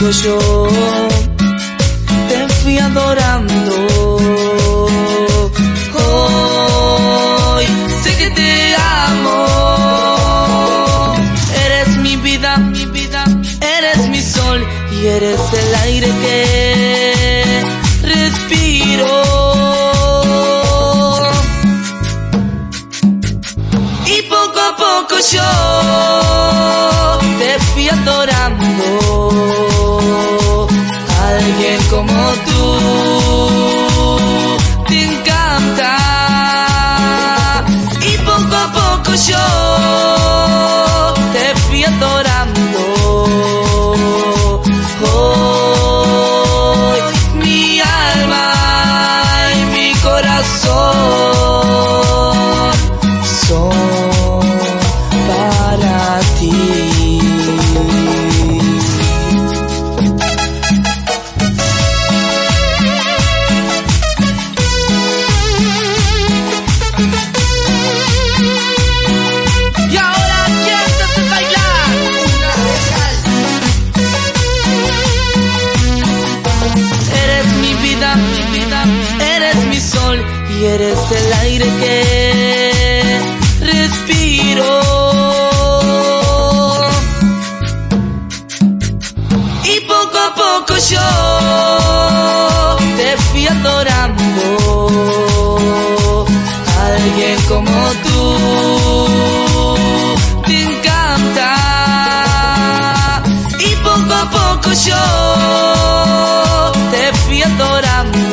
poco yo te fui adorando. Hoy sé que te amo. Eres mi vida, mi vida, eres mi sol y eres el aire que respiro. Y poco a poco yo te fui adorando. Fui eres mi sol y eres el aire que respiro. Y poco a poco yo te fui adorando. Alguien como tú te encanta. Y poco a poco yo te fui adorando.